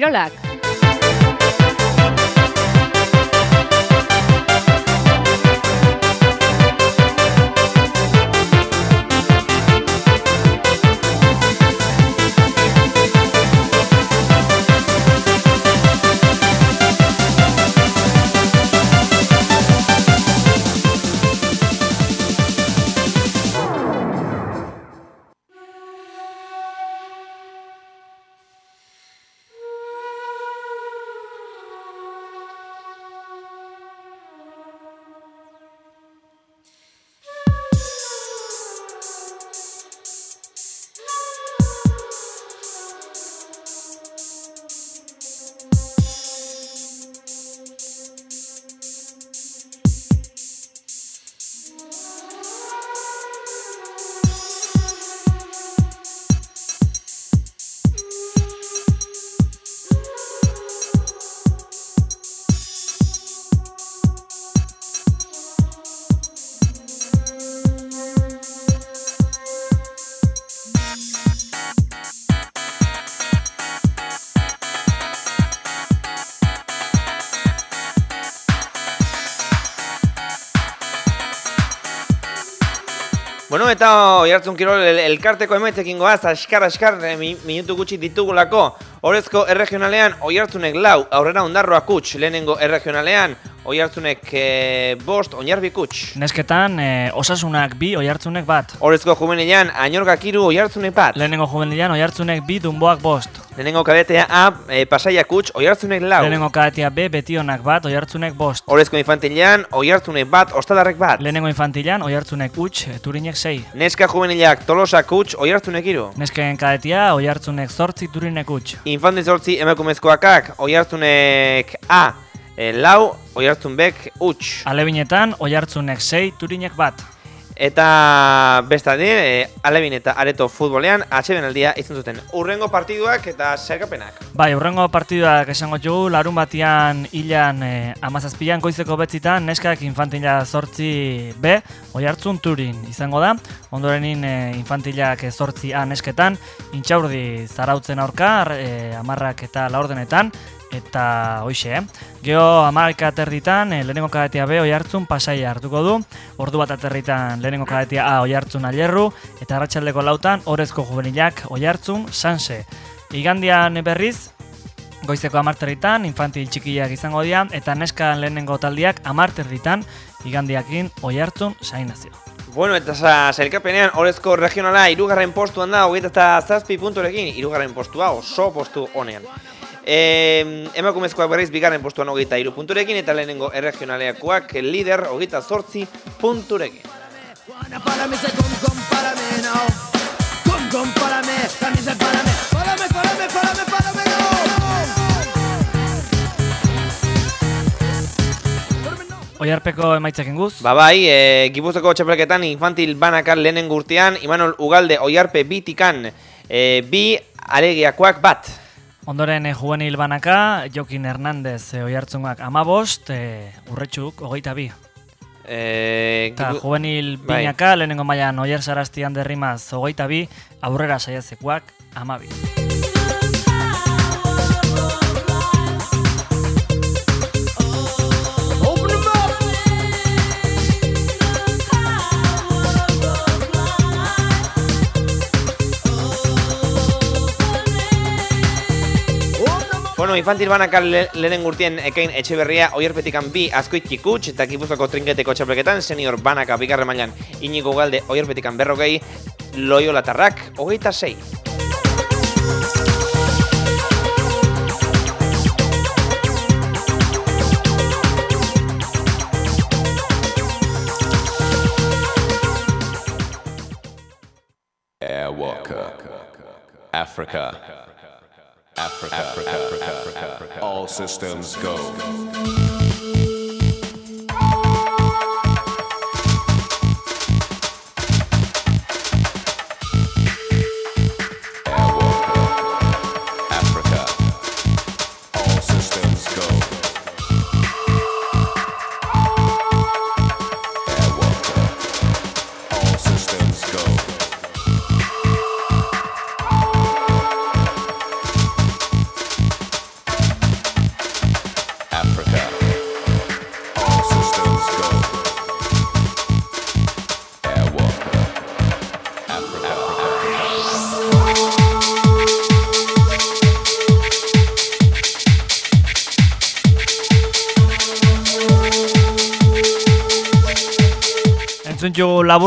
Kirolak. Eta oihartzun kirol el, elkarteko emetzekin goaz, askar, askar, eh, mi, minutu gutxi ditugulako. Horezko erregionalean, oihartzunek lau, aurrera ondarroa kuts, lehenengo erregionalean, oihartzunek e, bost, oinarbi kuts. Nesketan, e, osasunak bi, oihartzunek bat. Horezko juvenilean, ainorgak iru, oihartzunek bat. Lehenengo juvenilean, oihartzunek bi, dunboak bost. Lehenengo kadetea A, e, pasaia kuts, oihartzunek lau. Lehenengo kadetea B, betionak bat, oihartzunek bost. Horezko infantilean, oihartzunek bat, ostadarrek bat. Lehenengo infantilean, oihartzunek huts, turinek sei. Neska juvenileak tolosa kuts, oihartzunek iru. Nesken kadetea, oihartzunek zortzi, turinek huts. Infantin zortzi emakumezkoakak, oihartzunek A, e, lau, oihartzun bek, huts. Alebinetan, oihartzunek sei, turinek bat. Eta bestadi, e, alebin eta areto futbolean atxeben aldia izan zuten. Urrengo partiduak eta zergapenak. Bai, urrengo partiduak esango txugu, larun batian hilan e, amazazpilan goizeko betzitan, neskak infantila zortzi B, oi hartzun turin izango da. Ondorenin e, infantilak zortzi A nesketan, intxaurdi zarautzen aurka, e, amarrak eta laurdenetan, eta hoxe, eh? Geo amarka aterritan, eh, lehenengo kadetia B oi hartzun pasaia hartuko du, ordu bat aterritan lehenengo kadetia A oi hartzun alerru, eta arratsaldeko lautan, orezko juvenilak oi hartzun sanse. Igandian berriz, goizeko amarterritan, infantil txikiak izango dira, eta neskan lehenengo taldiak amarterritan, igandiakin oi hartzun sainazio. Bueno, eta zailkapenean, orezko regionala irugarren postuan da, hogeita eta zazpi punturekin, irugarren postua oso postu honean. E, emakumezkoak berriz bigarren postuan hogeita iru punturekin eta lehenengo erregionaleakoak lider hogeita zortzi punturekin. Oiarpeko emaitzekin guz? Ba bai, e, Gipuzako txapelketan infantil banakar lehenen gurtian, Imanol Ugalde Oiarpe bitikan e, bi aregiakoak bat. Ondoren e, juvenil banaka, Jokin Hernandez e, oiartzunak amabost, e, urretxuk, hogeita bi. E, Eta Gipu- juvenil bai. binaka, lehenengo mailan oier saraztian derrimaz, hogeita bi, aurrera saiatzekuak, amabi. Bueno, infantil banakar le, lehenen gurtien ekain etxe berria oierpetikan bi azkoitki kuts eta gipuzako trinketeko txapelketan senior banaka bigarren mailan inigo galde oierpetikan berrogei loio latarrak hogeita sei. Africa. Africa. Africa. Africa. Africa. All systems go.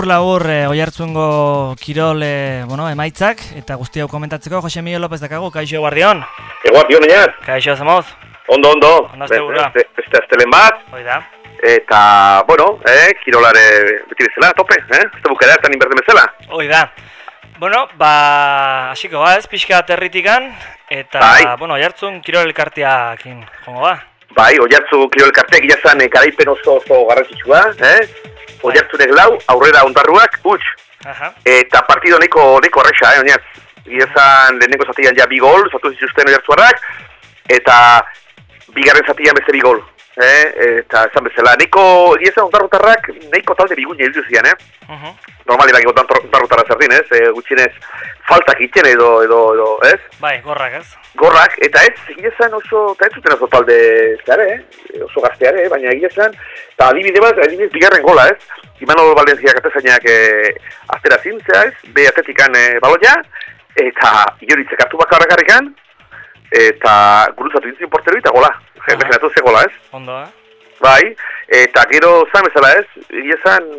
Labur-labur e, oiartzungo kirol e, bueno, emaitzak, eta guzti hau komentatzeko, Jose Miguel López dakago, kaixo guardion. Eguat, dio niñaz. Kaixo, zemoz. Ondo, ondo. Ondo astegura. Beste, beste astelen bat. Hoi da. Eta, bueno, eh, kirolare beti bezala, tope, eh? Da bukera eta ninberden bezala. Hoi da. Bueno, ba, hasiko ba, ez, pixka territikan, eta, Bai. bueno, oiartzun kirol elkarteakin, jongo ba. Bai, oiartzu kirol karteak gila e, garaipen oso oso garrantzitsua, eh? Oiartzunek lau, aurrera ondarruak, huts. Aha. Eta partido neko, neko arresa, eh, oinaz. Gila zan lehenengo zatian ja bi gol, zatu zituzten oiartzuarrak, eta bigarren zatian beste bi gol. Eh? Eta esan bezala, neko, gila zan ondarrutarrak, neko talde bigunia iruditu zian, eh? Uh normali dakiko ondarrutarra zerdin, ez? E, gutxienez faltak iten edo, edo, edo, ez? Bai, gorrak ez. Gorrak, eta ez, egia esan oso, eta ez zuten oso talde, zare, eh? oso gazteare, eh? baina egia esan, eta adibide bat, adibidez bigarren gola, ez? Imanol Valencia katezainak eh, aztera zintzea, ez? Be atetikan eh, baloia, eta ioritzek hartu bakarrak garrikan, eta gurutzatu dintzin portero eta gola. Aha. Imaginatu ze gola, ez? Ondo, eh? Bai, eta gero zan bezala ez, egia esan,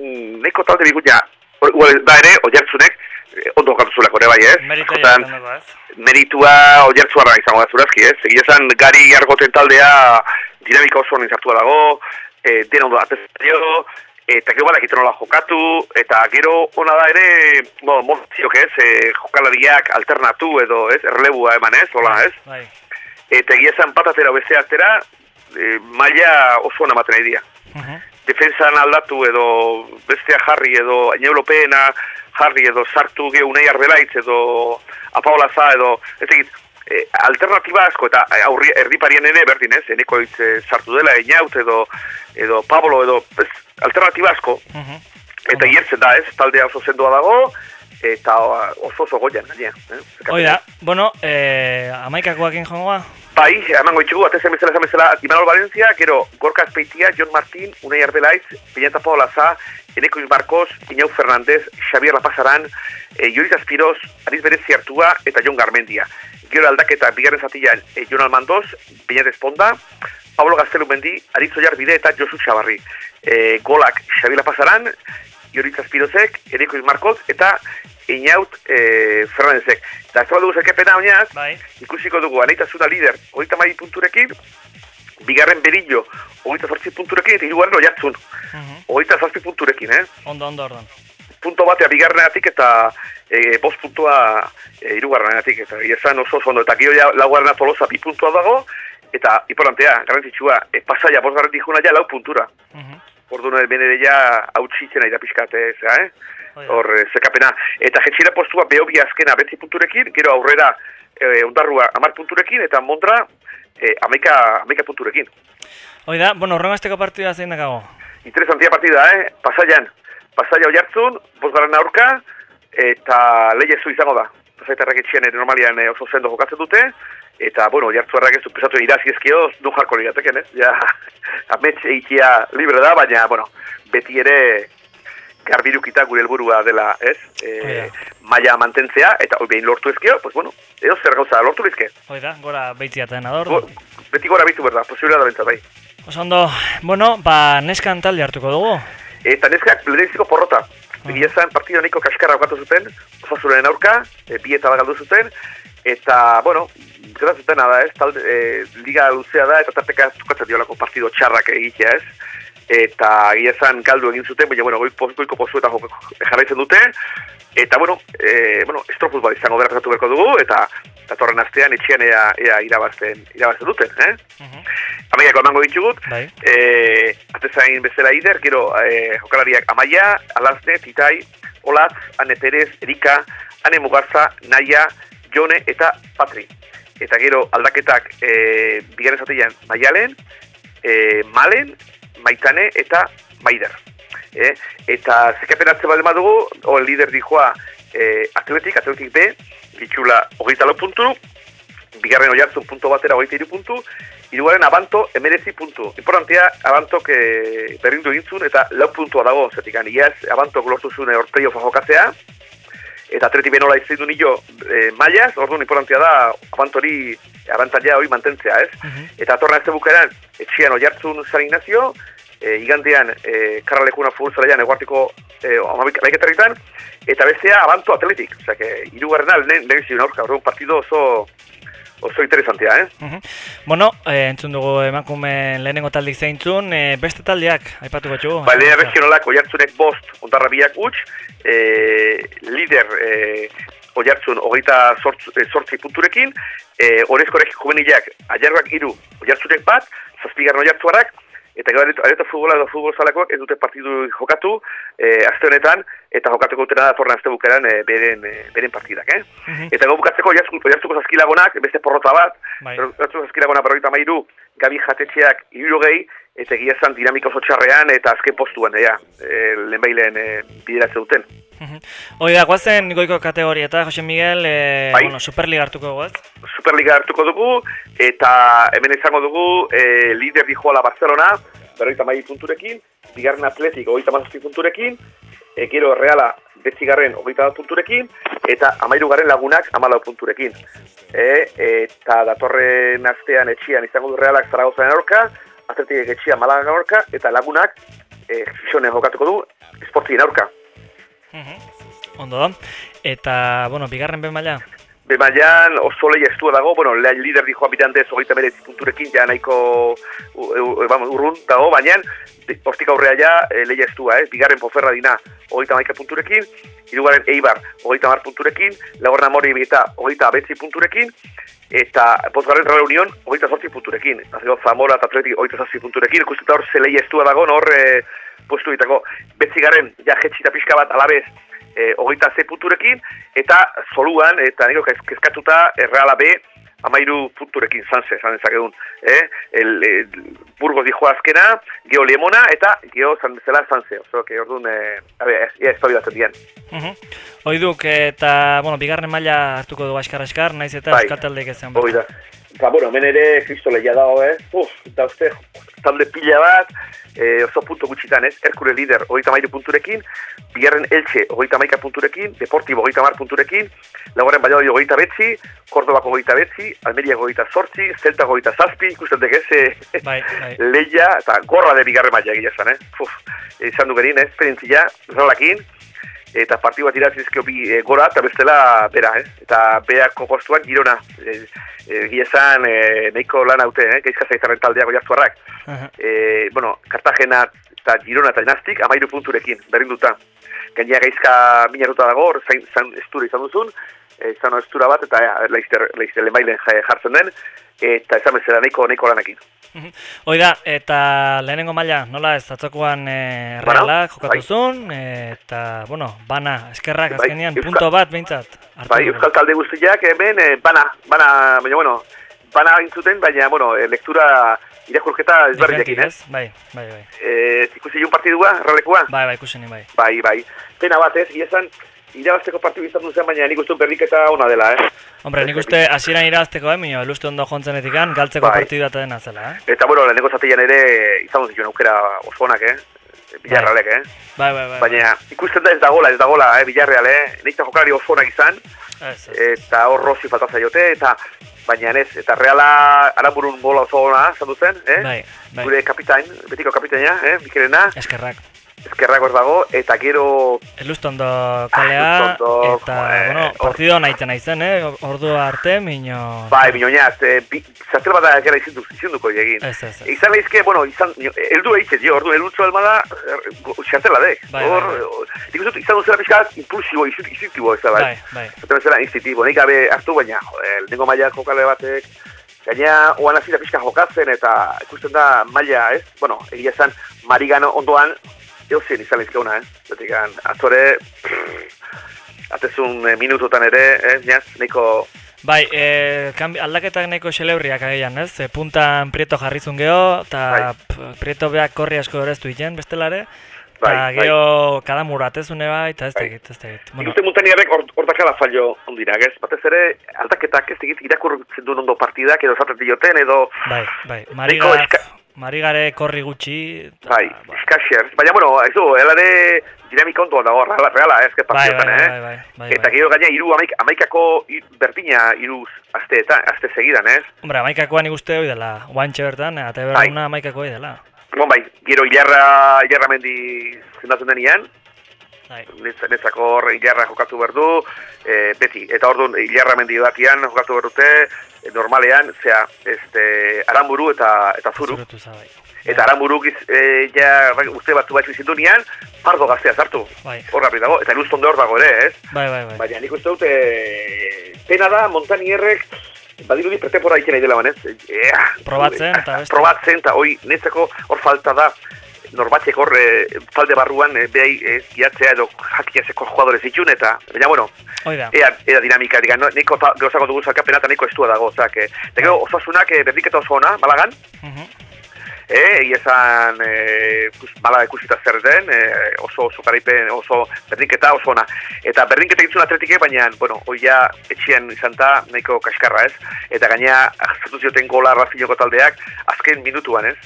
neko talde bigutia, da ere, oiartzunek, eh, ondo jokatu ere bai ez? Dugu, ez? meritua oiartzuarra izango da zurazki ez? Egia esan, gari argoten taldea dinamika oso honen zartua dago, e, dena ondo atezaio, eta gero balak nola jokatu, eta gero ona da ere, bo, moziok ez, e, jokalariak alternatu edo ez, erlebua eman ez, hola ez? Bai. Eta egia esan patatera beste atera, e, maila oso ona ematen nahi dira Mhm. Defensan aldatu edo bestea jarri edo Europeena jarri edo sartu ge unai arbelaitz edo apaolaza edo ez egit e, alternatiba asko eta e, aurri, erdiparien ere berdin ez, eneko hitz e, sartu dela Einaut edo edo Pablo edo ez, alternatiba asko Mhm. eta iertzen da ez, taldea oso sendoa dago eta oso oso goian gainea. Eh? Hoi da, bueno, eh, amaikakoakin jongo ba? Bai, emango itxugu, atezen bezala esan bezala, Imanol Valencia, gero Gorka Azpeitia, Jon Martín, Unai Arbelaitz, Peñata Paolaza, Eneko Marcos, Iñau Fernandez, Xavier Lapazaran, e, Joris Aspiroz, Ariz Berezi Artua eta Jon Garmendia. Gero aldaketa bigarren zatian e, Jon Almandoz, Peñat Esponda, Pablo Gaztelu Mendi, Ariz Oiar Bide eta Josu Xabarri. E, golak Xavier Lapazaran, Joris Aspirozek, Eneko Marcos eta Iñaut e, Fernandezek. Eta ez dugu zerkepena oinaz, Bai. ikusiko dugu anaitasuna lider, hogeita mari punturekin, bigarren berillo, hogeita zortzi punturekin, eta hirugarren oiartzun, Mhm. hogeita zazpi punturekin, eh? Ondo, ondo, ordan. Punto batea bigarrenatik eta e, bost puntua e, irugarrenatik, eta esan oso ondo, eta gero ja laugarrena tolosa bi puntua dago, eta importantea, garrantzitsua, e, pasaia bost garrantik juna ja lau puntura. Mhm. Orduan ere bene ja hautsitzen nahi da pixkate, zera, eh? Hoi da. Hor, eh, zekapena. Eta jetxira postua behobi azkena betzi punturekin, gero aurrera e, ondarrua amar punturekin, eta mondra e, amaika, amaika punturekin. Hoi da, bueno, horrengo azteko partida zein dakago? Interesantia partida, eh? Pasaian, pasaia oiartzun, bosgarren aurka, eta lehiazu izango da. Pasaitarrak etxean ere normalian eh, oso zendo jokatzen dute, eta, bueno, oiartzuarrak ez du pesatu irazi ezkio, du jarko lirateken, ez? Ja, amets eitia libre da, baina, bueno, beti ere garbirukita gure helburua dela, ez? E, maila mantentzea, eta hoi behin lortu ezkio, pues bueno, edo zer gauza lortu bizke. Hoi da, gora beitziaten ador. Go, beti gora bitu berda, posibilea da bentsat, bai. Oso ondo, bueno, ba, neskan talde hartuko dugu. Eta neskak leheniziko porrota. Egia esan partida nahiko kaskarra okatu zuten, osasuren aurka, e, bi eta galdu zuten, eta, bueno, zutena da ez, talde, e, liga luzea da, eta tarteka tukatzen diolako partido txarrak egitea ez, eta egia esan galdu egin zuten, baina, bueno, goiko, goiko pozu eta joko- jarraitzen dute, eta, bueno, e, bueno, estrofuz bat izango berak berko dugu, eta datorren astean etxean ea, ea irabazten, irabazten duten, eh? Mhm. Amaiako emango ditugut, Bai. eh, atezain bezala ider, gero eh, jokalariak Amaia, Alazne, Titai, Olatz, Ane Perez, Erika, Ane Mugarza, Naia, Jone eta Patri. Eta gero aldaketak eh, bigarren zateian Maialen, eh, Malen, Maitane eta Maider. Eh? Eta zekapen atze bat dugu, o lider dijoa eh, Atletik, Atletik B, ditxula hogeita lau puntu, bigarren oiartzun punto batera hogeita iru puntu, hirugarren abanto emerezi puntu. Importantea, abantok e, berdindu egintzun eta lau puntua dago, zetik iaz, abantok lortu zuen orteio jokatzea, eta atleti benola izan du nio e, mailaz, orduan importantea da, abantori, abantalia hori mantentzea, ez? Mhm. Eta atorna ez bukaeran, etxian oiartzun San Ignacio, e, igandean e, karralekuna futbolzalaian eguartiko e, amaiketarritan, eta bestea abanto atletik, osea, que irugarrena lehen lehen ziren aurka, orduan partido oso oso interesantea, eh? Mhm. Bueno, eh, entzun dugu emakume lehenengo taldik zeintzun, eh, beste taldeak, aipatuko txugu. Ba, lehen regionalak oiartzunek bost, ondarra biak huts, e, lider e, oiartzun hogeita sortz, sortzi punturekin, e, orezko regi juvenilak aierrak iru oiartzunek bat, zazpigarren oiartzuarak, eta gero areto futbola edo futbol zalakoak ez dute partidu jokatu e, aste honetan, eta jokatuko dutena datorren aste bukeran e, beren, e, beren partidak, eh? Mhm. Eta gau bukatzeko oiartzuko, oiartzuko zazkilagonak, beste porrota bat, Bai. oiartzuko zazkilagonak berroita mairu, gabi jatetxeak irurogei, eta egia esan dinamika oso txarrean eta azken postuan, ja, e, lehenbailen e, bideratzen duten. Mhm. Hoi da, guazen goiko kategorieta, Jose Miguel, eh, Bai. bueno, Superliga hartuko guaz. Superliga hartuko dugu, eta hemen izango dugu e, lider dijoala Barcelona, berroita mai punturekin, bigarren atletik hogeita mazazpi punturekin, e, gero Reala betzigarren hogeita bat punturekin, eta amairugarren lagunak amalau punturekin. E, eta datorren astean etxian izango du Realak Zaragozaren aurka, atletik etxian Malagan aurka, eta lagunak e, Gixonen jokatuko du esportien aurka. Mhm. Ondo da. Eta, bueno, bigarren ben maila. Bemaian oso lehi estua dago, bueno, lehen lider dijoa mirandez hogeita meretzi punturekin, ja nahiko vamos, urrun dago, baina hortik aurrea ja e, lehi estua, eh? bigarren poferra dina hogeita maika punturekin, hirugarren Eibar hogeita mar punturekin, lagorna mori eta hogeita betzi punturekin, eta pozgarren Real Unión hogeita sortzi punturekin, Azio, Zamora eta Atletik hogeita sortzi punturekin, ikusteta hor ze lehi estua dago, hor e, postu ditako, betzigarren ja jetxita pixka bat alabez, e, hogeita ze punturekin, eta soluan, eta kez- kezkatuta Erreala B, amairu punturekin zanse, zan dezakedun. Eh? El, el, Burgos dijo azkena, geho Lemona, eta geho zan bezala zanse. Oso, que orduan, eh, a ver, ez, ez tabidatzen dian. Mhm. Hoi duk, eta, bueno, bigarren maila hartuko du askar-askar, naiz eta Bai. euskal taldeek ez zen. Hoi da. Eta, bueno, hemen ere, kristo lehia dago, eh? Uf, eta uste, talde pila bat, eh, oso punto gutxitan, ez? Herkule lider, hogeita mairu punturekin, bigarren Elche, hogeita maika punturekin, Deportibo, hogeita mar punturekin, laugarren Valladolid, hogeita betzi, Kordobako hogeita betzi, Almeria hogeita sortzi, Zelta hogeita zazpi, ikusten dek ez, Bai, bai. leia, eta gorra de bigarren maila egia esan, eh? Uf, izan du berin, eh? esperientzia, ralakin, eta partidu bat iratzizkio bi e, gora, eta bestela bera, eh? eta beako postuan girona. E, e, egia esan, e, nahiko lan haute, eh? geizka zaizarren taldeako jartuarrak. Aha. E, bueno, Cartagena eta Girona eta Dinastik amairu punturekin, berdinduta. Gainera gaizka minatuta dago, hor zain, zain estura izan duzun, izan estura bat, eta ja, laizter, laizter lemailen ja- jartzen den, eta esan bezala nahiko, nahiko lanakin. Mhm. Hoi da, eta lehenengo maila, nola ez, atzokoan e, Bana, realak jokatu bai. zuen, e, eta, bueno, bana, eskerrak Bai, azkenean, Euskal- punto bat behintzat. Bai, euskal talde guztiak hemen eh, bana, bana, baina bueno, bana intzuten, baina bueno, eh, lektura irakurketa ezberdinekin, Diferentik, eh? ez? Bai, bai, bai. Eh, ikusi un partidua, erralekua? Bai, bai, ikusen bai. Bai, bai. Pena bat, ez, esan irabazteko partidu izan zen, baina nik uste berriketa ona dela, eh? Hombre, nik uste hasieran irazteko, eh, minio, eluste ondo jontzanetikan, galtzeko Bai. partidu bat dena zela, eh? Eta, bueno, lehenengo zateian ere izan zituen aukera oso onak, eh? Bilarralek, eh? Bai, bai, bai. Baina ikusten da ez dagola, ez dagola, eh, Bilarreal, eh? Neita jokalari oso onak izan, bai. Ez, ez. eta hor Rossi falta zaiote, eta baina ez, eta Reala araburun bola oso ona, zan duzen, eh? Bai, bai. Gure kapitain, betiko kapitaina, eh, Mikelena, Eskerrak. Eskerrak hor dago, eta gero, Elustondo kalea, Elustondo, eta, joe, bueno, partido naiten naizen, eh? Ordu arte, minio... bai, minoñaz, eh, bi, zartel bat da gara izindu, izinduko egin. Ez, ez, ez. Izan lehizke, bueno, izan, eldu eitzet, jo, ordu elutzu almada, xartela dek. Bai, Hor, bai, dut izan duzera pixka impulsibo, instintibo ez da, bai. Bai, bai. Zaten bezala instintibo, nik gabe hartu baina, joder, nengo maila jokale batek, gaina oan hasi da pixka jokatzen eta ikusten da maila, ez? Bueno, egia esan, marigano ondoan, eozien izan lehizkeuna, eh? Zatik, atzore, atezun eh, minutotan ere, eh, niaz, nahiko Bai, e, kambi, aldaketak nahiko xeleurriak agian, ez? E, puntan prieto jarrizun geho, eta Bai. prieto beak korri asko horreztu iten, bestelare. Eta Bai, bai. geho kadamura atezune bai, eta ez Bai. tegit, ez tegit. Bueno, uste Montaniarrek hor, hor dakala fallo ondirak, ez? Batez ere, aldaketak ez egit irakurtzen duen ondo partidak, edo zaten dioten, edo, bai, bai. Nahiko Mariga, eska- marigare korri gutxi. eta, bai, bai. eskaxer. Baina, bueno, ez du, elare dinamika ondo dago, reala, reala ez, que Bai, bai, partiotan, bai, eh? bai, bai, bai, Eta bai. gero gaina iru amaik, amaikako i- berdina iruz aste eta aste segidan, ez? Hombre, amaikakoa nik uste hoi dela, guantxe bertan, eta Bai. beruna amaikako dela. Bon, bai, gero hilarra, hilarra mendi zendatzen denean, Bai. netzako hor hilarra jokatu behar du, e, beti. Eta orduan hilarra mendi batian jokatu behar dute, e, normalean, zea, este, aramburu eta, eta zuru. Bai. Eta aramburu giz, e, ja, bai, uste batzu batzu izin dunean, pardo gaztea sartu. Bai. Hor rapi dago, eta luztonde hor dago ere, ez? Bai, bai, bai. Baina nik uste dut, e, pena da, montanierrek, badirudi pretempora ikena idela banez. Ea, Probatzen eta beste. Probatzen, eta hoi, netzako hor falta da, norbatek hor e, talde barruan e, behai e, giatzea edo jakiazeko jugadore zitun eta, baina bueno, Hoi da. ea, ea dinamika, diga, no, niko ta, gauzako dugu zarkapena eta niko estua dago, ozak, e, eta gero osasunak e, berdiketa oso ona, Malagan, Mhm. eh, egia esan eh, ikus, mala ikusita zer den, eh, oso oso garaipen, oso berdinketa oso ona. Eta berdinketa egin zuen baina, bueno, hoi ja etxean izan da nahiko kaskarra ez. Eta gaina, zartu zioten gola razinoko taldeak, azken minutuan ez.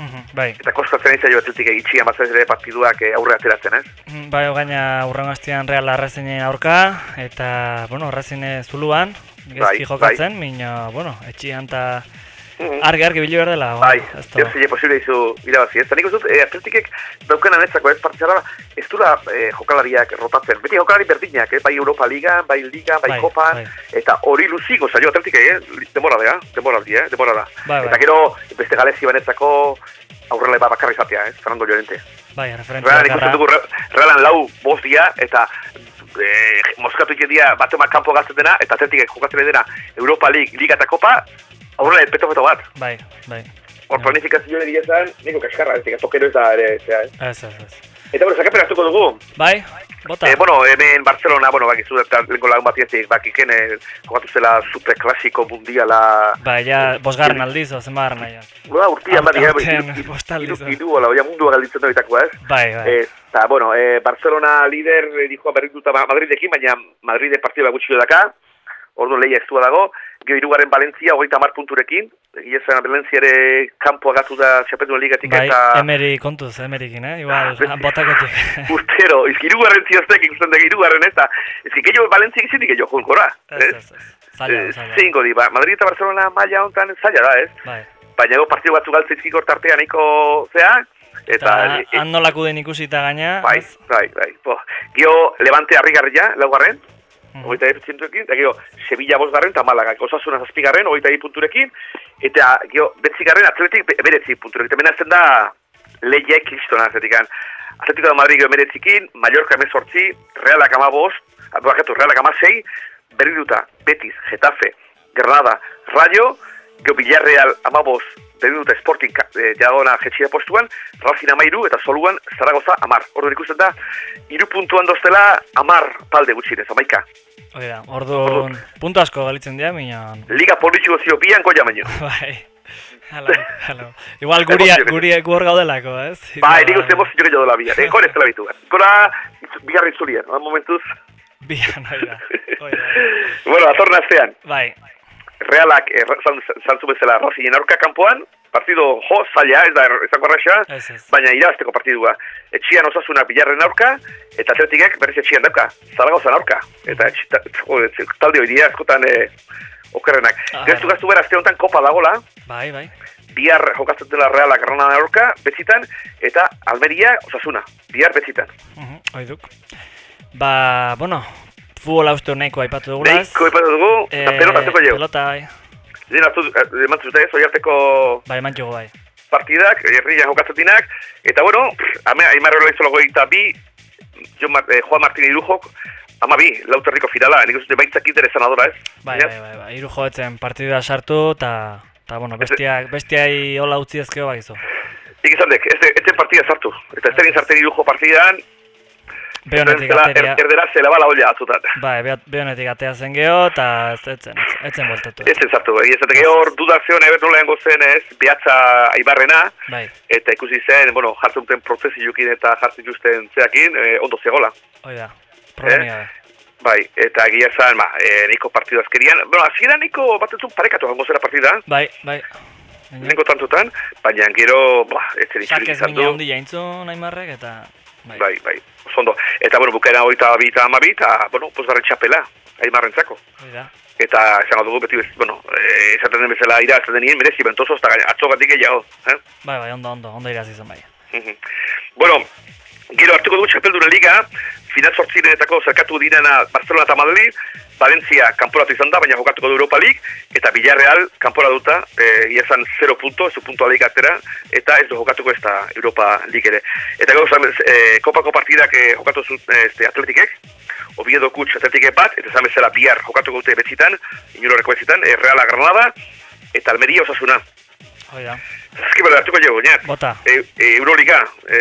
Mhm, Bai. Eta kostatzen izan jo atletik egitxian, bazaz ere partiduak eh, aurre ateratzen ez. Mm, Bai, gaina urrengo astean Real Arrazinen aurka, eta, bueno, Arrazine zuluan, Bai, gezki jokatzen, mina, bueno, etxian eta Mhm. Argi argi bilu behar dela. Bai, ez zile posible izu irabazi. Ez da nik uste, e, atletikek daukena netzako ez partizara, ez dura e, jokalariak rotatzen. Beti jokalari berdinak, eh? bai Europa Liga, bai Liga, bai, Bai, Kopan, bai. eta hori luzigo zaio atletikei, eh? demora da, demora da, eh? demora da. Bai, eta bai. gero, beste galezi banetzako aurrela eba bakarra izatea, eh? Fernando Llorente. Bai, referentzia Realan ikusten dugu, Re- Realan lau bost dia, eta e, moskatu egiten dia batemak kanpo gazten dena, eta atletikek jokatzen dena Europa League, Liga eta Kopa, aurrela peto bat. Bai, bai. Hor Ja. planifikazioa egia zan, niko kaskarra, ez dira, tokero ez da ere, zera, ez. Ez, ez, ez. Eta, bueno, sakapen hartuko dugu. Bai, bota. Eh, bueno, hemen Barcelona, bueno, bakizu, eta lengo lagun batietik, bakiken, eh, jokatu zela superklasiko mundiala. Bai, ja, bosgarren aldiz, ozen barra nahiak. Ba, urtian Aur- badi, eh, aurten hiru- bost hiru- aldiz, eh. hiru, hola, baina mundua galditzen doitakoa, ez? Bai, bai. Eta, bueno, eh, Barcelona lider eh, dijoa berrituta Ma- Madridekin, baina Madride partida gutxi daka, orduan lehia estua dago, gero irugarren Valentzia, hogeita mar punturekin, egia zen Valentzia ere kanpo agatu da Txapetuen ligatik Bai, eta... emeri kontuz, emerikin, eh? Igual, Ah, botakotik. Urtero, izki irugarren zioztek ikusten dugu irugarren ez da, izki gehiago Valentzia izitik gehiago joan gora. Ez, ez, ez. Zaila, Eh, zaila. Zingo di, ba, Madrid eta Barcelona maila hontan zaila da, ez? Bai. Baina go partidu batzu galtzeizkik hor tartea nahiko zea, eta... Eta han nolako den ikusita gaina, bai, bai, bai. Gio, Levante harrigarria, laugarren, Mhm. hogeita e zintuekin, eta gio, Sevilla bosgarren, eta Malaga, osasuna zazpigarren, hogeita e punturekin, eta gio, betzigarren atletik be- beretzi punturekin, eta menazten da lehiek kristona atletikan. Atletiko da Madrid emeretzikin, Mallorca emezortzi, Realak amabost, bakatu, Realak amasei, berriduta, Betis, Getafe, Granada, Rayo, gio Villarreal amabost, berriduta Sporting e, diagona jetxia postuan, Racing amairu eta soluan Zaragoza amar. Orduan ikusten da, iru puntuan doztela amar talde gutxinez, amaika. Hoi da, orduan, puntu asko galitzen dira, minan. Liga politxu gozio bian goia baino. Bai. Halo, halo. Igual guri, guri gur gaudelako, ez? Bai, nik uste emozio gehiago dela bian. Eh, ez dela bitu. Gora, bigarri zulien, momentuz. Bian, hoi da. Bueno, atorna astean. Bai, Realak, zan- zantzu bezala, Racingen aurka kanpoan, partido jo, zaila, ez da, er- ez ez. baina irabazteko partidua. Etxian osasuna bilarren aurka, eta atletikek berriz etxian dauka, zaragozan aurka. Eta etxi, ta, jo, etxi- talde hori dira askotan eh, okerrenak. Ah. Gaztu gaztu bera, azte honetan kopa dagola, Bai, bai. bihar jokatzen dela realak Granada aurka, betzitan, eta Almeria osasuna, bihar betzitan. Mhm, Hoi duk. Ba, bueno, futbola uste nahiko aipatu dugula, ez? Neiko epatu dugu, eta Eh, pelota hartuko jo. Pelota, bai. Lehen hartu, eh, eman zute ez, oiarteko Bai, eman bai. partidak, herrian jokatzetinak, eta bueno, Aimar Rola izolo goita bi, Jon Mar, eh, Juan Martín Irujok, ama bi, lauterriko finala, nik uste baitzak interesan adora, ez? Bai, bai, bai, bai. Iru joetzen partidua sartu, eta, eta bueno, bestiak, bestiai hola utzi ezkeo bakizu. Nik izan dek, ez, ez partida sartu, eta ez sartzen Irujo partidan, Behonetik ateria, er, erdera zela bala olla atzutan. bai, behonetik atea zen geho, eta ez etzen, etzen bueltatu. Ez zen sartu, egia zatek hor dudak zeon eber nola jango zen ez, behatza aibarrena, Bai, eta ikusi zen, bueno, jartzen duten prozesiukin eta jartzen justen zeakin, eh, ondo zegola. hoi da. Problemi Eh? Bai, eta egia zan, ba, e, niko partidu azkerian, bueno, azkera niko batetzun parekatu jango zera partida, Bai, bai. Nengo tantutan, baina gero, ba, ez zen itxurik Sakez izan mina du. handi jaintzun Aimarrek, eta... Bai, Bai, bai, oso ondo. Eta, bueno, bukaera hogeita bi eta amabi, eta, bueno, posgarren txapela, aimarrentzako. eta esango dugu beti, bez- bueno, eh, esaten den bezala irazten denien, merezi bentoso, eta gaina atzogatik gehiago, eh? Bai, bai, ondo, ondo, ondo irazi zen bai. Mhm. bueno, gero hartuko dugu Txapelduna Liga, final sortzirenetako zerkatu direna Barcelona eta Madrid, Valencia kanporatu izan da, baina jokatuko du Europa League, eta Villarreal kanpora duta, e, iazan 0 punto, ez du puntua Liga atera, eta ez du jokatuko ez da Europa League ere. Eta gauza, e, kopako partidak e, jokatu zut e, este, atletikek, Oviedo Kutx atletikek bat, eta esan bezala bihar jokatuko dute betzitan, inuroreko betzitan, e, Reala Granada, eta Almeria Osasuna. Hoi da. Zazki bera hartuko jo, oinat. Bota. E, e, Euroliga, e,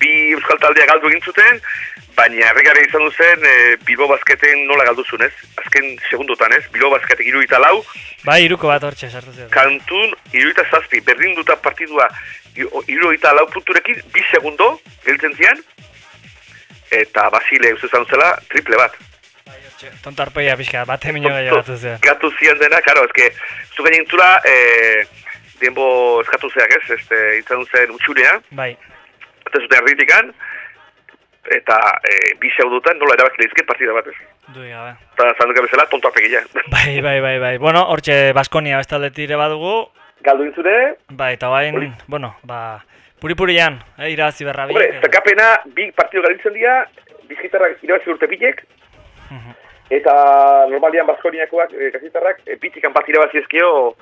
bi euskal taldeak galdu egin zuten, baina erregarri izan duzen e, Bilbo Basketen nola galdu zuen, ez? Azken segundotan, ez? Bilbo Basketek iruita lau, Bai, iruko bat hortxe sartu zen. kantun iruita zazpi, berdin duta partidua iruita lau punturekin, bi segundo, geltzen zian, eta Basile uste zan zela, triple bat. Tontarpeia pixka, bat emino gehiago gatu zen. Gatu zian dena, karo, ezke, zu gainen zula, denbo eskatu zeak, ez? Este, izan zen utxunea, Bai, eta zuten erditikan, eta e, bi segundutan nola erabaki lehizket partida batez. du gabe. Eta zanduka bezala, tonto apegila. Bai, bai, bai, bai. Bueno, hortxe Baskonia bestaldetik ere badugu. Galdu intzure, Bai, eta bain, Hori. bueno, ba, puri-purian, eh, irabazi berra hombre, biek, eh. zakapena bi partido galditzen dira, bizkitarrak irabazi urte bilek, Mhm. eta normalian Baskoniakoak, e, gazitarrak, e, bitikan bat irabazi ezkio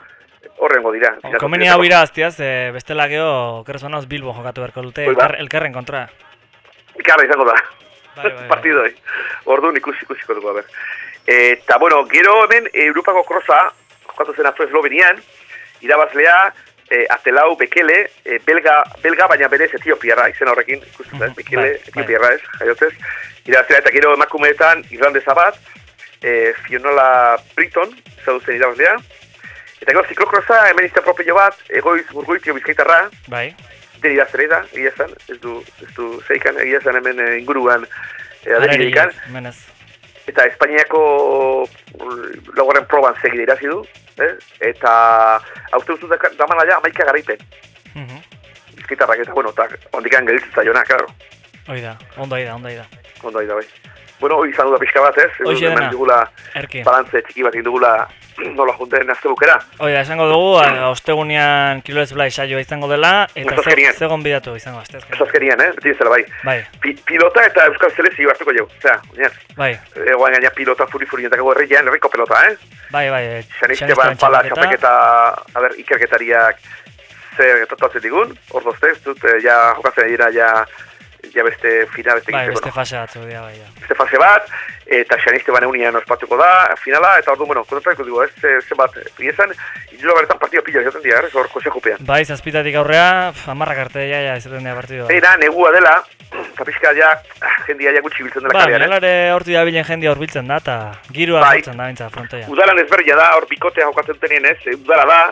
horrengo dira. O, Komeni hau iraztiaz, e, bestela geho, kerrezbanauz Bilbo jokatu beharko dute, elkar, elkarren kontra. Ikarra izango da. Bai, bai, bai. Partidoi. Orduan ikusi ikusiko dugu, a ber. Eta, bueno, gero hemen eh, Europako krosa, jokatu zen atzo Eslovenian, irabazlea, e, Atelau Bekele, e, belga, belga, baina berez Etiopiarra, izen horrekin, ikusten da, Mhm, Bekele, bai, bai. Etiopiarra ez, jaiotez. Irabazlea, eta gero emakumeetan, Irlandesa bat, e, Fionola Britton, zaudu zen irabazlea. Eta gero ziklokrosa, hemen izan propio bat, egoiz burgoitio bizkaitarra, Bai, deri da da, egia zen, ez du, ez du zeikan, egia zen hemen eh, inguruan e, aderikan, eta Espainiako mm, laugarren proban segide irazi du, eh? eta haute duzut damala ja amaika garaipen, Mhm. bizkitarrak eta, bueno, eta ondikan gelitzen zaiona, claro, Hoi da, ondo aida, ondo aida. ondo ari da bai. Bueno, hoi izan du da pixka bat, ez? Hoxe dena. dugula Erki. balantze txiki bat indugula nola junten azte bukera. Hoi da, esango dugu, a- ostegunean kilolez blai saioa izango dela, eta ze, zegon bidatu izango, asteazken. Ez azkerian, eh? Beti bezala bai. Bai, Pi pilota eta euskal selezio hartuko jau, osea, oinat. bai, Egoan gaina pilota furi-furi entako herrian, herriko pelota, eh? bai, bai. Xaniste Xanisten ban pala txapeketa, a ber, ikerketariak zer gertatu digun, hor dozte, ez dut, eh, ja jokatzen dira, ja, ja beste final, beste Bai, beste fase batzu dira, bai, ja. beste fase bat, eta Xaniste ban eunian ospatuko da, finala, eta ordu, bueno, kontatuko dugu, ez, eh, zenbat, iezan, ilo beretan partida pila izaten dira, ez, hor, kose jupean. Bai, zazpitatik aurrea, amarrak arte ja, ja, izaten dira partidu. Eta negua dela, eta pixka ja, ah, jendia ja gutxi biltzen dela Ba, kalean, eh? melare horti da bilen jendia horbiltzen da, eta girua Bai. hartzen da, bintza, frontoia. Udalan ezberdina da, hor bikotea jokatzen tenien ez, eh, udala da,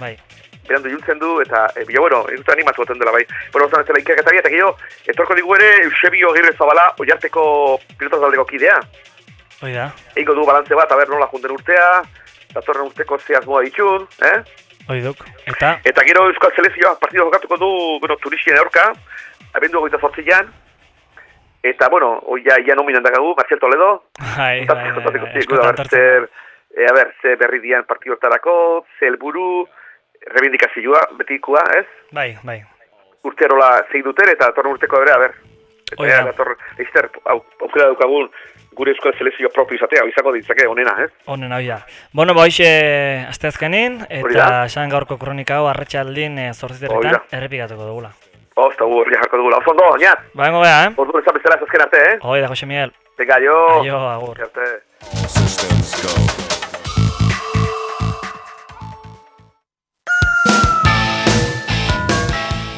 Bai, berandu juntzen du, eta, e, bila, bueno, ez animatu baten dela bai. Bueno, ozan ez dela ikerketari, eta gero, etorko digu ere, Eusebio Agirre Zabala, oiarteko pilotaz aldeko kidea. hoi da, Eiko du balantze bat, aber nola junten urtea, datorren urteko ze asmoa ditun, eh? hoi duk. Eta, Eta gero Euskal Selezioa partido jokatuko du, bueno, turisien aurka, abendu hogeita zortzian, eta, bueno, hoi ja, ja nominan dagagu, Marcel Toledo, bai, bai, bai, Kontatuko bai, ziek, eskotan a ber, tortzen. zer, e, rebindikazioa, betikoa, ez? Bai, bai. urterola zei duten eta datorren urteko ere, a ber. Eta ea, dator, eister, au, aukera daukagun gure euskal selezio propio izatea, izango ditzake, onena, ez? Honen hau da. Bueno, ba, hoxe da. eta esan gaurko kronika hau arratsaldin e, Hori zortziterretan errepikatuko dugula. Ozta, gu horri jarko dugula. Oso ondo, oinat, Ba, hengo beha, eh? ordu ezan bezala ez azken arte, eh? Hoi da, Jose Miguel. Venga, jo. Aio, agur. Arte.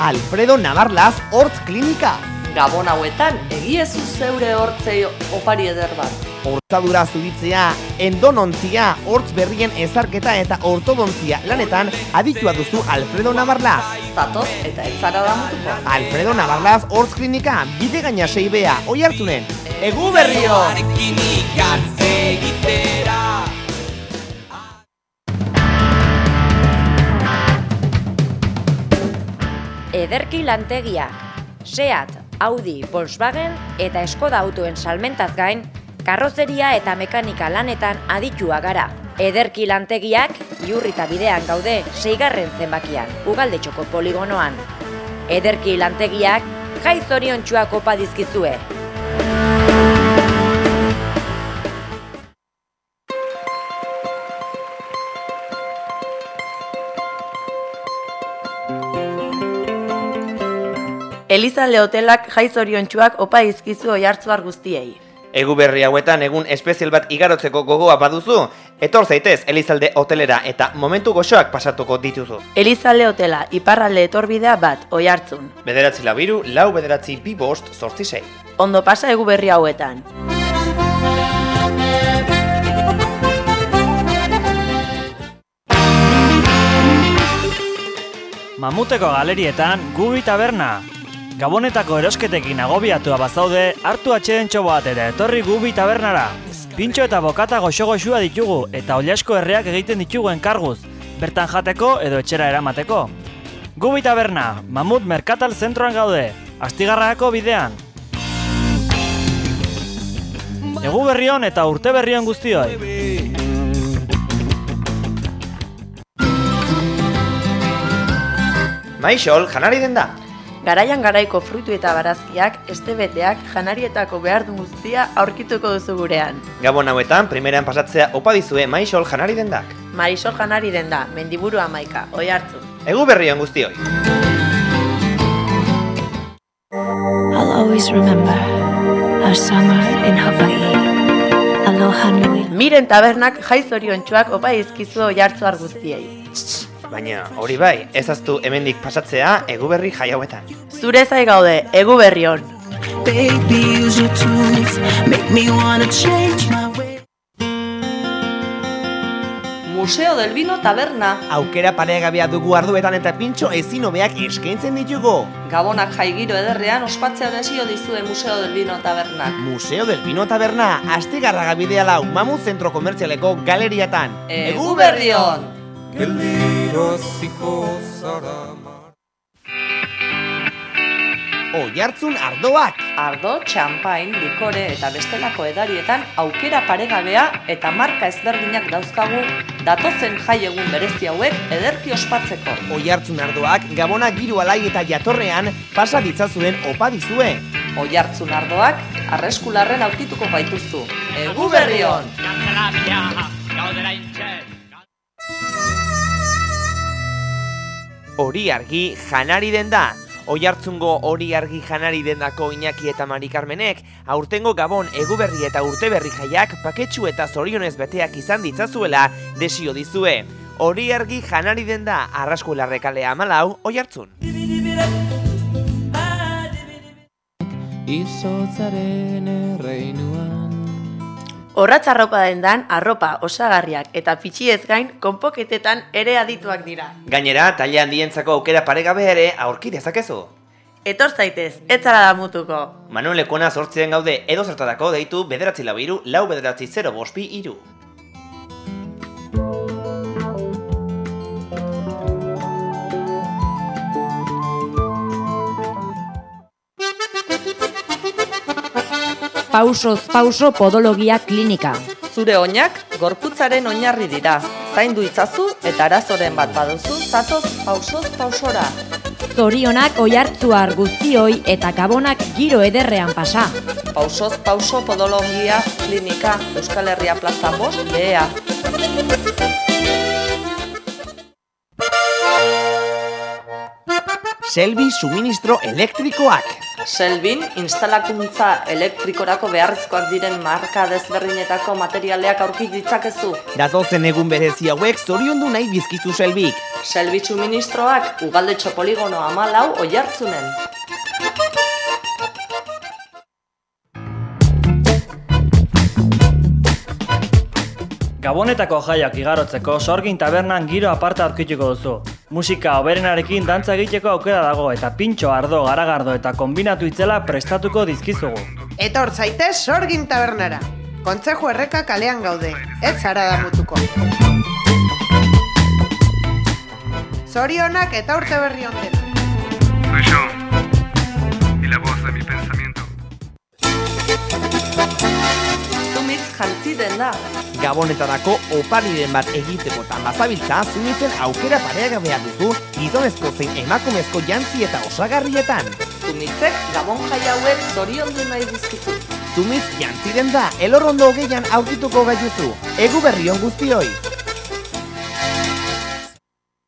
Alfredo Navarlas Hortz Klinika. Gabon hauetan, egiezu zeure hortzei opari eder bat. Hortzadura zuritzea, endonontzia, hortz berrien ezarketa eta ortodontzia lanetan aditua duzu Alfredo Navarlas. Zatoz eta etzara da mutuko. Alfredo Navarlas Hortz Klinika, bide gaina seibea, oi hartzunen. Egu berrio! Ederki lantegiak, Seat, Audi, Volkswagen eta Skoda autoen salmentaz gain, karrozeria eta mekanika lanetan aditua gara. Ederki lantegiak iurrita bidean gaude seigarren zenbakian, ugalde txoko poligonoan. Ederki lantegiak jai zoriontsuak opa dizkizue. Elizalde hotelak jai zoriontsuak opa dizkizu oihartzuar guztiei. Egu berri hauetan egun espezial bat igarotzeko gogoa baduzu, etor zaitez Elizalde hotelera eta momentu goxoak pasatuko dituzu. Elizalde hotela iparralde etorbidea bat oihartzun. Bederatzi labiru, lau bederatzi bi bost, sortzi sei. Ondo pasa egu berri hauetan. Mamuteko galerietan Gubi Taberna. Gabonetako erosketekin agobiatua bazaude, hartu atxeden bat eta etorri Gubi Tabernara. Pintxo eta bokata goxo-goxua ditugu eta oliasko herriak egiten ditugu enkarguz, bertan jateko edo etxera eramateko. Gubi Taberna, Mamut Merkatal zentroan gaude, astigarrako bidean. Egu berrion eta urte berrion guztioi. Maixol, janari den da. Garaian garaiko fruitu eta barazkiak, estebeteak, janarietako behar duen guztia aurkituko duzu gurean. Gabon hauetan, primeran pasatzea opa dizue Maixol janari dendak. Marisol janari den da, mendiburu amaika, oi hartzun. Egu berrion guztioi. I'll always remember our summer in Hawaii. Aloha nui. Miren tabernak jai zoriontsuak opa dizkizu oi hartzuar guztiei. Baina, hori bai, ezaztu hemendik pasatzea egu berri jai hauetan. Zure zai gaude, egu berri hon. Baby, use your tools. Make me wanna change my way. Museo del Vino Taberna. Aukera paregabea dugu arduetan eta pintxo ezin hobeak eskaintzen ditugu. Gabonak jaigiro ederrean ospatzea desio dizue Museo del Vino Tabernak. Museo del Vino Taberna, astigarraga bidea lau, mamu zentro komertzialeko galeriatan. Egu berri hon! Oihartzun ardoak! Ardo, txampain, likore eta bestelako edarietan aukera paregabea eta marka ezberdinak dauzkagu datozen jai egun berezi hauek ederki ospatzeko. Oihartzun ardoak gabona giro alai eta jatorrean pasa ditzazuen opa dizue. Oihartzun ardoak arreskularren aurkituko gaituzu. Egu berri hon! Hori argi janari den da. Oihartzungo hori argi janari dendako Iñaki eta Mari Carmenek, aurtengo Gabon eguberri eta urteberri jaiak paketsu eta zorionez beteak izan ditzazuela desio dizue. Hori argi janari den da arraskularrekalea amalau oihartzun. Izotzaren erreinuan Horratz arropa dendan, arropa osagarriak eta fitxiez gain konpoketetan ere adituak dira. Gainera, taile handientzako aukera paregabe ere aurki dezakezu. Etor zaitez, ez zara damutuko. Manuel Lekona sortzen gaude edo zertarako deitu bederatzi lau iru, lau bederatzi 0 bospi iru. Pausoz pauso podologia klinika. Zure oinak gorputzaren oinarri dira. Zaindu itzazu eta arazoren bat baduzu, zatoz pausoz pausora. Zorionak oihartzuar guztioi eta gabonak giro ederrean pasa. Pausoz pauso podologia klinika Euskal Herria plaza bost, behea. Selbi suministro elektrikoak. Selbin, instalakuntza elektrikorako beharrezkoak diren marka desberdinetako materialeak aurki ditzakezu. Datozen egun berezi hauek zoriondu nahi bizkizu Selbik. Selbitzu ministroak ugalde txopoligono amalau oihartzunen. Gabonetako jaiak igarotzeko sorgin tabernan giro aparta aurkituko duzu. Musika oberenarekin dantza egiteko aukera dago eta pintxo, ardo, garagardo eta kombinatu itzela prestatuko dizkizugu. Etor zaitez sorgin tabernara. Kontzeju erreka kalean gaude, ez zara damutuko. Zorionak eta urte berri ondena. Voz de mi pensamiento. Zumitz jantzi den da. Gabonetarako opariren bat egiteko eta bazabiltza zumitzen aukera pareagabea duzu gizonezko zein emakumezko jantzi eta osagarrietan. Zumitzek gabon jai hauek zoriondu nahi dizkizu. Zumitz jantziren da, elorrondo hogeian aurkituko gaituzu. Egu berrion guztioi!